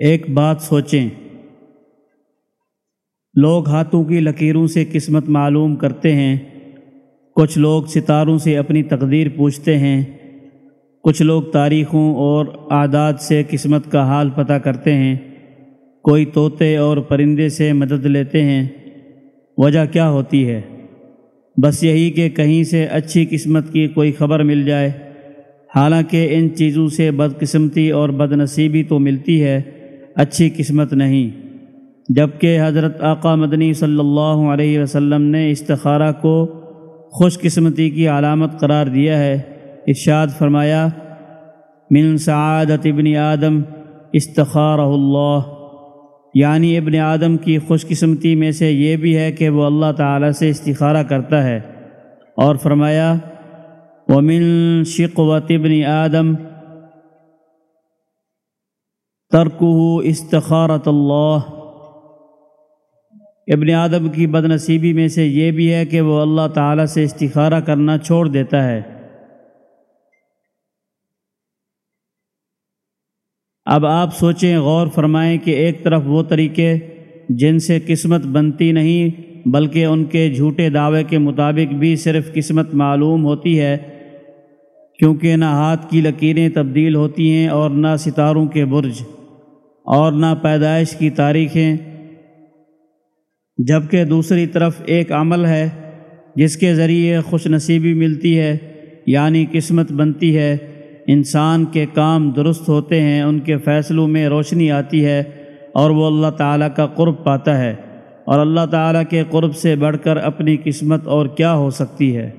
ایک بات سوچیں۔ لوگ ہاتھوں کی لکیروں سے قسمت معلوم کرتے ہیں۔ کچھ لوگ ستاروں سے اپنی تقدیر پوچھتے ہیں۔ کچھ لوگ تاریخوں اور اعداد سے قسمت کا حال پتہ کرتے ہیں۔ کوئی طوطے اور پرندے سے مدد لیتے ہیں۔ وجہ کیا ہوتی ہے؟ بس یہی کہ کہیں سے اچھی قسمت کی کوئی خبر مل جائے۔ حالانکہ ان چیزوں سے بدقسمتی اور بد نصیبی تو ملتی ہے۔ اچھی قسمت نہیں۔ جبکہ حضرت آقا مدنی صلی اللہ علیہ وسلم نے استخارہ کو خوش قسمتی کی علامت قرار دیا ہے۔ ارشاد فرمایا، من سعادت ابن آدم استخارہ اللہ یعنی ابن آدم کی خوش قسمتی میں سے یہ بھی ہے کہ وہ اللہ تعالیٰ سے استخارہ کرتا ہے۔ اور فرمایا، ومن شقوت ابن آدم ترکہ استخارت اللہ۔ ابن آدم کی بد نصیبی میں سے یہ بھی ہے کہ وہ اللہ تعالیٰ سے استخارہ کرنا چھوڑ دیتا ہے۔ اب آپ سوچیں، غور فرمائیں کہ ایک طرف وہ طریقے جن سے قسمت بنتی نہیں، بلکہ ان کے جھوٹے دعوے کے مطابق بھی صرف قسمت معلوم ہوتی ہے، کیونکہ نہ ہاتھ کی لکیریں تبدیل ہوتی ہیں اور نہ ستاروں کے برج۔ اور نہ پیدائش کی تاریخیں، جبکہ دوسری طرف ایک عمل ہے جس کے ذریعے خوش نصیبی ملتی ہے یعنی قسمت بنتی ہے۔ انسان کے کام درست ہوتے ہیں، ان کے فیصلوں میں روشنی آتی ہے اور وہ اللہ تعالیٰ کا قرب پاتا ہے۔ اور اللہ تعالیٰ کے قرب سے بڑھ کر اپنی قسمت اور کیا ہو سکتی ہے؟